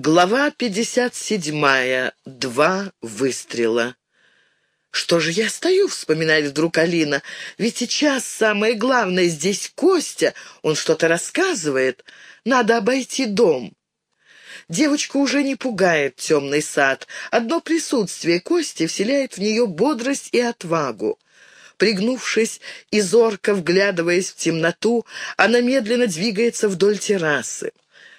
Глава 57. Два выстрела. «Что же я стою?» — вспоминает вдруг Алина. «Ведь сейчас самое главное здесь Костя. Он что-то рассказывает. Надо обойти дом». Девочку уже не пугает темный сад. Одно присутствие Кости вселяет в нее бодрость и отвагу. Пригнувшись и зорко вглядываясь в темноту, она медленно двигается вдоль террасы.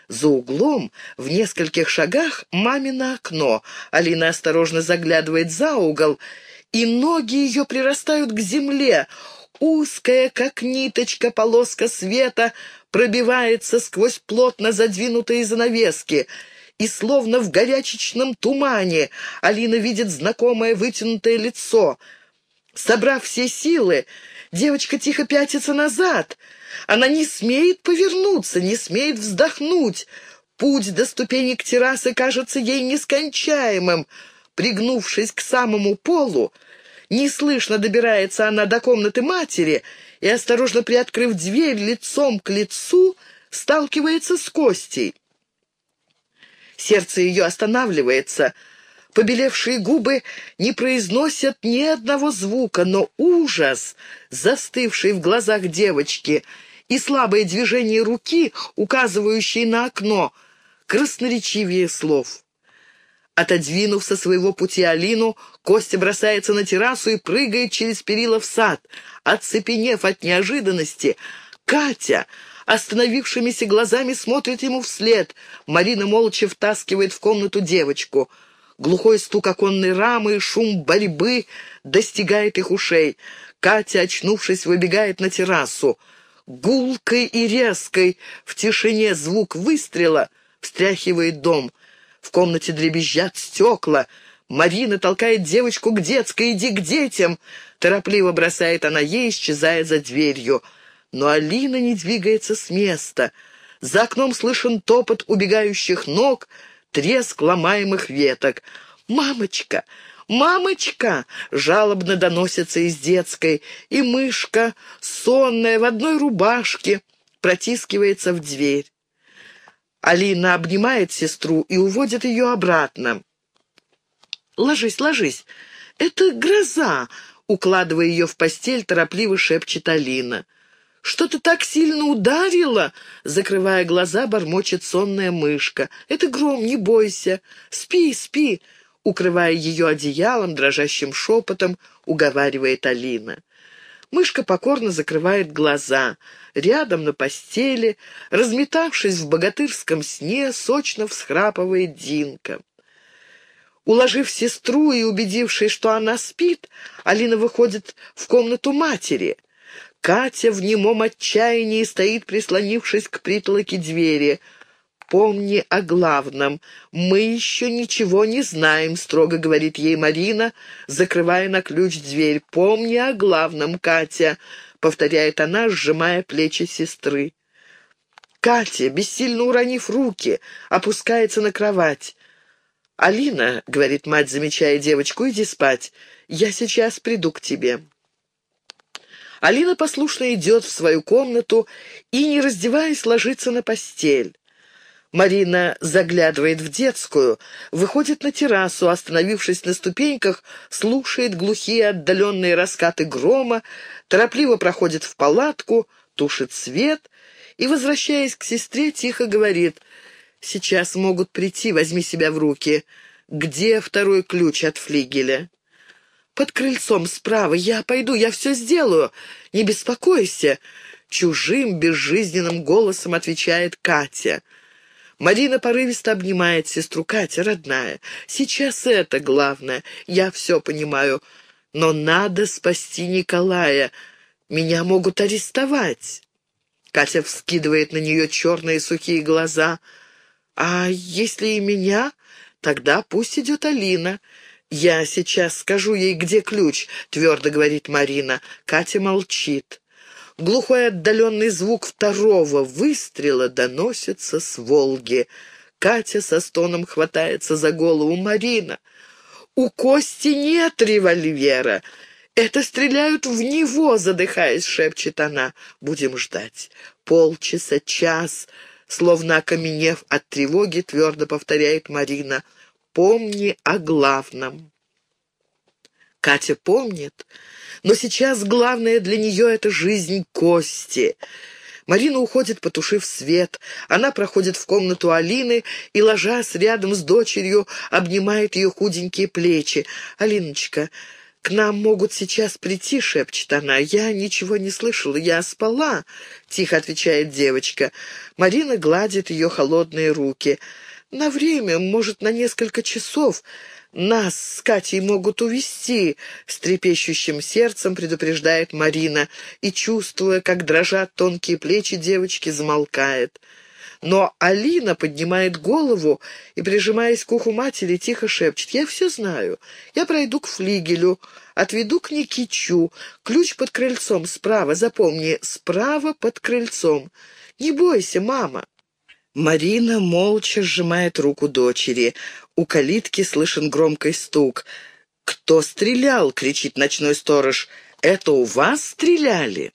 За углом, в нескольких шагах, мамино окно. Алина осторожно заглядывает за угол, и ноги ее прирастают к земле. Узкая, как ниточка, полоска света пробивается сквозь плотно задвинутые занавески — и словно в горячечном тумане Алина видит знакомое вытянутое лицо. Собрав все силы, девочка тихо пятится назад — она не смеет повернуться, не смеет вздохнуть. Путь до ступенек террасы кажется ей нескончаемым. Пригнувшись к самому полу, неслышно добирается она до комнаты матери и, осторожно приоткрыв дверь лицом к лицу, сталкивается с Костей. Сердце ее останавливается. Побелевшие губы не произносят ни одного звука, но ужас, застывший в глазах девочки, и слабое движение руки, указывающее на окно, красноречивее слов. Отодвинув со своего пути Алину, Костя бросается на террасу и прыгает через перила в сад. Оцепенев от неожиданности, Катя остановившимися глазами смотрит ему вслед. Марина молча втаскивает в комнату девочку. Глухой стук оконной рамы шум борьбы достигает их ушей. Катя, очнувшись, выбегает на террасу. Гулкой и резкой в тишине звук выстрела встряхивает дом. В комнате дребезжат стекла. Марина толкает девочку к детской. «Иди к детям!» Торопливо бросает она ей, исчезая за дверью. Но Алина не двигается с места. За окном слышен топот убегающих ног, треск ломаемых веток. «Мамочка! «Мамочка!» — жалобно доносится из детской, и мышка, сонная, в одной рубашке, протискивается в дверь. Алина обнимает сестру и уводит ее обратно. «Ложись, ложись, это гроза!» — укладывая ее в постель, торопливо шепчет Алина. «Что-то так сильно ударило!» — закрывая глаза, бормочет сонная мышка. «Это гром, не бойся! Спи, спи!» укрывая ее одеялом, дрожащим шепотом, уговаривает Алина. Мышка покорно закрывает глаза. Рядом на постели, разметавшись в богатырском сне, сочно всхрапывает Динка. Уложив сестру и убедившись, что она спит, Алина выходит в комнату матери. Катя в немом отчаянии стоит, прислонившись к притолоке двери — помни о главном. Мы еще ничего не знаем», — строго говорит ей Марина, закрывая на ключ дверь. «Помни о главном, Катя», — повторяет она, сжимая плечи сестры. Катя, бессильно уронив руки, опускается на кровать. «Алина», — говорит мать, замечая девочку, — «иди спать. Я сейчас приду к тебе». Алина послушно идет в свою комнату и, не раздеваясь, ложится на постель. Марина заглядывает в детскую, выходит на террасу, остановившись на ступеньках, слушает глухие отдаленные раскаты грома, торопливо проходит в палатку, тушит свет и, возвращаясь к сестре, тихо говорит «Сейчас могут прийти, возьми себя в руки. Где второй ключ от флигеля?» «Под крыльцом справа. Я пойду, я все сделаю. Не беспокойся!» Чужим, безжизненным голосом отвечает Катя – Марина порывисто обнимает сестру Катя, родная. Сейчас это главное. Я все понимаю. Но надо спасти Николая. Меня могут арестовать. Катя вскидывает на нее черные сухие глаза. «А если и меня? Тогда пусть идет Алина. Я сейчас скажу ей, где ключ», — твердо говорит Марина. Катя молчит. Глухой отдаленный звук второго выстрела доносится с Волги. Катя со стоном хватается за голову Марина. «У Кости нет револьвера!» «Это стреляют в него!» — задыхаясь, шепчет она. «Будем ждать. Полчаса, час. словно окаменев от тревоги, твердо повторяет Марина. «Помни о главном». Катя помнит, но сейчас главное для нее — это жизнь Кости — Марина уходит, потушив свет. Она проходит в комнату Алины и, ложась рядом с дочерью, обнимает ее худенькие плечи. «Алиночка, к нам могут сейчас прийти», — шепчет она. «Я ничего не слышала, я спала», — тихо отвечает девочка. Марина гладит ее холодные руки. «На время, может, на несколько часов. «Нас с Катей могут увести», — с трепещущим сердцем предупреждает Марина, и, чувствуя, как дрожат тонкие плечи девочки, замолкает. Но Алина поднимает голову и, прижимаясь к уху матери, тихо шепчет. «Я все знаю. Я пройду к флигелю, отведу к Никичу. Ключ под крыльцом, справа, запомни, справа под крыльцом. Не бойся, мама». Марина молча сжимает руку дочери. У калитки слышен громкий стук. «Кто стрелял?» — кричит ночной сторож. «Это у вас стреляли?»